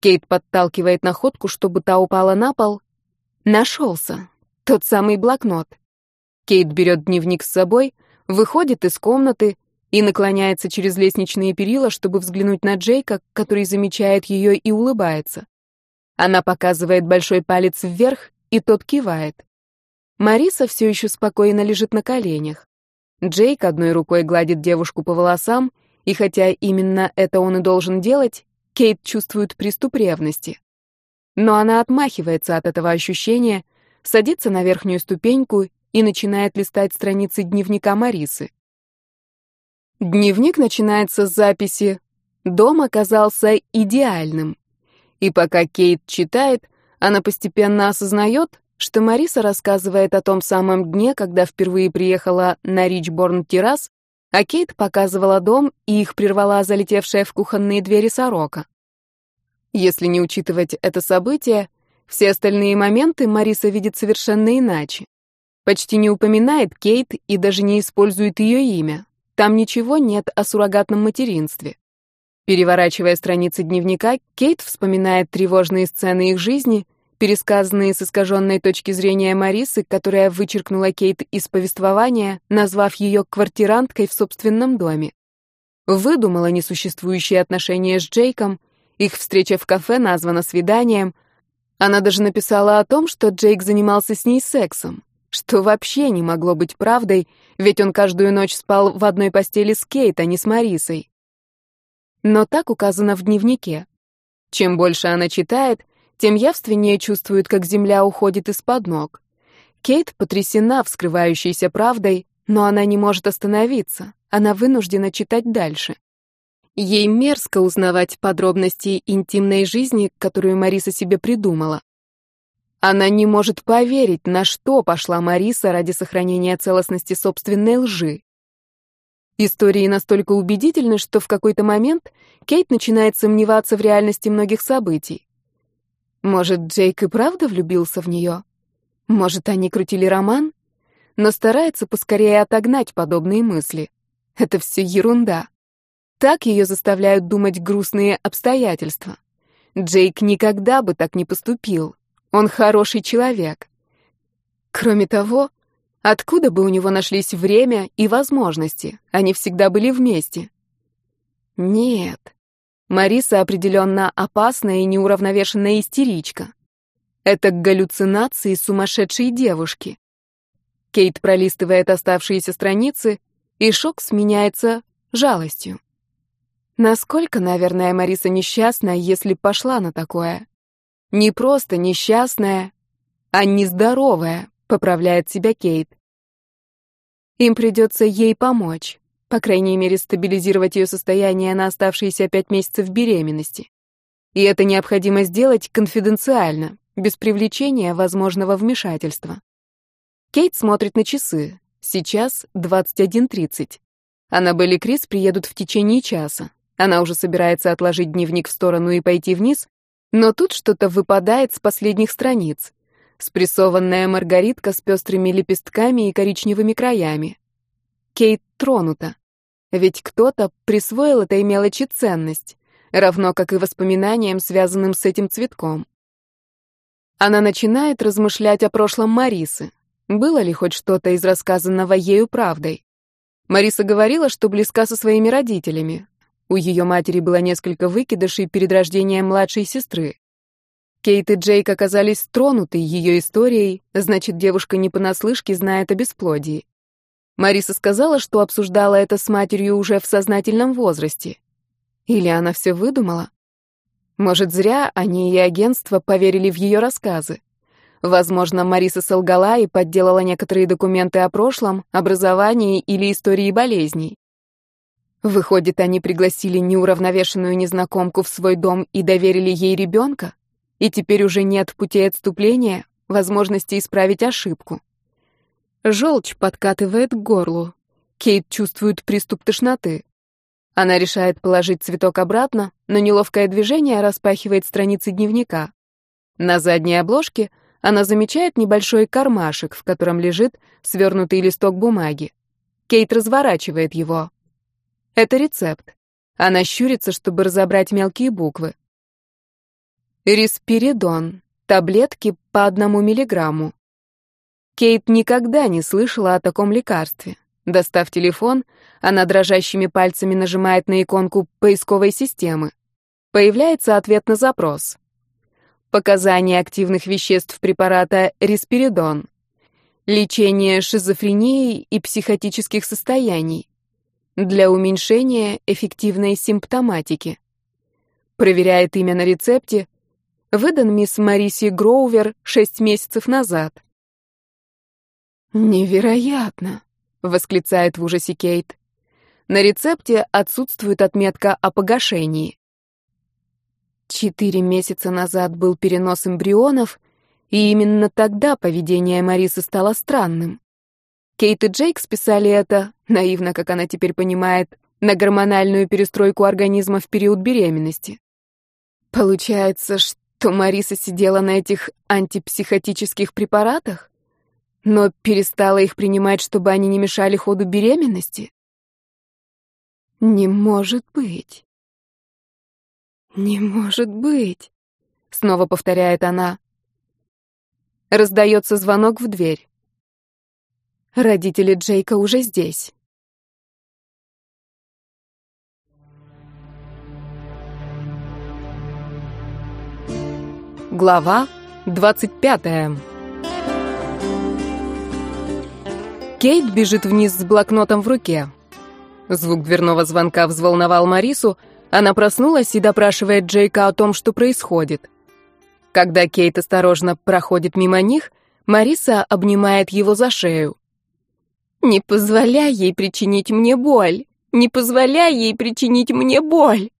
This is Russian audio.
Кейт подталкивает находку, чтобы та упала на пол. Нашелся. Тот самый блокнот. Кейт берет дневник с собой, выходит из комнаты и наклоняется через лестничные перила, чтобы взглянуть на Джейка, который замечает ее и улыбается. Она показывает большой палец вверх, и тот кивает. Мариса все еще спокойно лежит на коленях. Джейк одной рукой гладит девушку по волосам, и хотя именно это он и должен делать, Кейт чувствует приступ ревности. Но она отмахивается от этого ощущения, садится на верхнюю ступеньку и начинает листать страницы дневника Марисы. Дневник начинается с записи «Дом оказался идеальным». И пока Кейт читает, она постепенно осознает, что Мариса рассказывает о том самом дне, когда впервые приехала на Ричборн-террас, а Кейт показывала дом, и их прервала залетевшая в кухонные двери сорока. Если не учитывать это событие, все остальные моменты Мариса видит совершенно иначе. Почти не упоминает Кейт и даже не использует ее имя. Там ничего нет о суррогатном материнстве. Переворачивая страницы дневника, Кейт вспоминает тревожные сцены их жизни, пересказанные с искаженной точки зрения Марисы, которая вычеркнула Кейт из повествования, назвав ее квартиранткой в собственном доме. Выдумала несуществующие отношения с Джейком, их встреча в кафе названа свиданием. Она даже написала о том, что Джейк занимался с ней сексом что вообще не могло быть правдой, ведь он каждую ночь спал в одной постели с Кейт, а не с Марисой. Но так указано в дневнике. Чем больше она читает, тем явственнее чувствует, как земля уходит из-под ног. Кейт потрясена вскрывающейся правдой, но она не может остановиться, она вынуждена читать дальше. Ей мерзко узнавать подробности интимной жизни, которую Мариса себе придумала. Она не может поверить, на что пошла Мариса ради сохранения целостности собственной лжи. Истории настолько убедительны, что в какой-то момент Кейт начинает сомневаться в реальности многих событий. Может, Джейк и правда влюбился в нее? Может, они крутили роман? Но старается поскорее отогнать подобные мысли. Это все ерунда. Так ее заставляют думать грустные обстоятельства. Джейк никогда бы так не поступил. Он хороший человек. Кроме того, откуда бы у него нашлись время и возможности? Они всегда были вместе. Нет. Мариса определенно опасная и неуравновешенная истеричка. Это галлюцинации сумасшедшей девушки. Кейт пролистывает оставшиеся страницы, и шок сменяется жалостью. Насколько, наверное, Мариса несчастна, если пошла на такое? Не просто несчастная, а нездоровая, поправляет себя Кейт. Им придется ей помочь, по крайней мере, стабилизировать ее состояние на оставшиеся пять месяцев беременности. И это необходимо сделать конфиденциально, без привлечения возможного вмешательства. Кейт смотрит на часы. Сейчас 21.30. Аннабель и Крис приедут в течение часа. Она уже собирается отложить дневник в сторону и пойти вниз, но тут что-то выпадает с последних страниц. Спрессованная маргаритка с пестрыми лепестками и коричневыми краями. Кейт тронута. Ведь кто-то присвоил этой мелочи ценность, равно как и воспоминаниям, связанным с этим цветком. Она начинает размышлять о прошлом Марисы. Было ли хоть что-то из рассказанного ею правдой? Мариса говорила, что близка со своими родителями, у ее матери было несколько выкидышей перед рождением младшей сестры. Кейт и Джейк оказались тронуты ее историей, значит, девушка не понаслышке знает о бесплодии. Мариса сказала, что обсуждала это с матерью уже в сознательном возрасте. Или она все выдумала? Может, зря они и агентство поверили в ее рассказы. Возможно, Мариса солгала и подделала некоторые документы о прошлом, образовании или истории болезней. Выходит, они пригласили неуравновешенную незнакомку в свой дом и доверили ей ребенка? И теперь уже нет пути отступления, возможности исправить ошибку. Желчь подкатывает к горлу. Кейт чувствует приступ тошноты. Она решает положить цветок обратно, но неловкое движение распахивает страницы дневника. На задней обложке она замечает небольшой кармашек, в котором лежит свернутый листок бумаги. Кейт разворачивает его. Это рецепт. Она щурится, чтобы разобрать мелкие буквы. Респиридон. Таблетки по одному миллиграмму. Кейт никогда не слышала о таком лекарстве. Достав телефон, она дрожащими пальцами нажимает на иконку поисковой системы. Появляется ответ на запрос. Показания активных веществ препарата респиридон. Лечение шизофрении и психотических состояний. Для уменьшения эффективной симптоматики. Проверяет имя на рецепте. Выдан мисс Мариси Гроувер 6 месяцев назад. «Невероятно!» — восклицает в ужасе Кейт. На рецепте отсутствует отметка о погашении. Четыре месяца назад был перенос эмбрионов, и именно тогда поведение Марисы стало странным. Кейт и Джейк списали это, наивно, как она теперь понимает, на гормональную перестройку организма в период беременности. Получается, что Мариса сидела на этих антипсихотических препаратах? но перестала их принимать, чтобы они не мешали ходу беременности? Не может быть. Не может быть, снова повторяет она. Раздается звонок в дверь. Родители Джейка уже здесь. Глава 25. Кейт бежит вниз с блокнотом в руке. Звук дверного звонка взволновал Марису, она проснулась и допрашивает Джейка о том, что происходит. Когда Кейт осторожно проходит мимо них, Мариса обнимает его за шею. «Не позволяй ей причинить мне боль! Не позволяй ей причинить мне боль!»